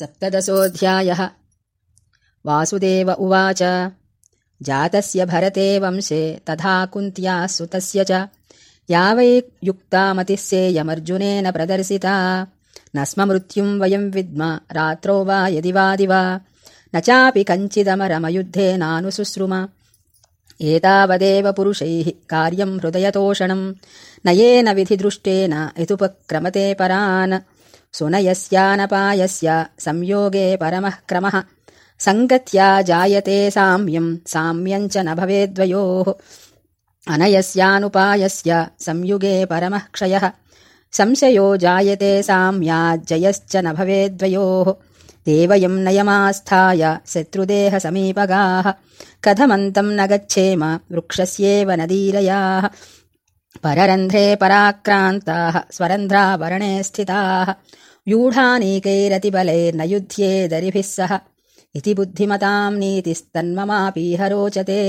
सप्तदशोऽध्यायः। वासुदेव उवाच जातस्य भरते वंशे तथा कुन्त्या सुतस्य च। या वै युक्तामतिस्येयमर्जुनेन प्रदर्शिता। न स्म मृत्युम् वयम् विद्म रात्रौ वा यदि वादिवा न चापि कञ्चिदमरमयुद्धेनानुशुश्रुम एतावदेव पुरुषैः कार्यम् हृदयतोषणम्। न येन विधिदृष्टेन यदुपक्रमते परान् सुनयस्यानपायस्य संयोगे परमः क्रमः। सङ्गत्या जायते साम्यम् साम्यम् च न भवेद्वयोः अनयस्यानुपायस्य संयुगे परमः क्षयः। संशयो जायते साम्याज्जयश्च न भवेद्वयोः देवयम् नयमास्थाय शत्रुदेहसमीपगाः कथमन्तम् न गच्छेम वृक्षस्येव नदीरयाः पररन्ध्रे पराक्रान्ताः स्वरन्ध्रावरणे स्थिताः। व्यूढानीकैरतिबलैर्न युध्ये दरिभिः सह। इति बुद्धिमताम् नीतिस्तन्ममापीह रोचते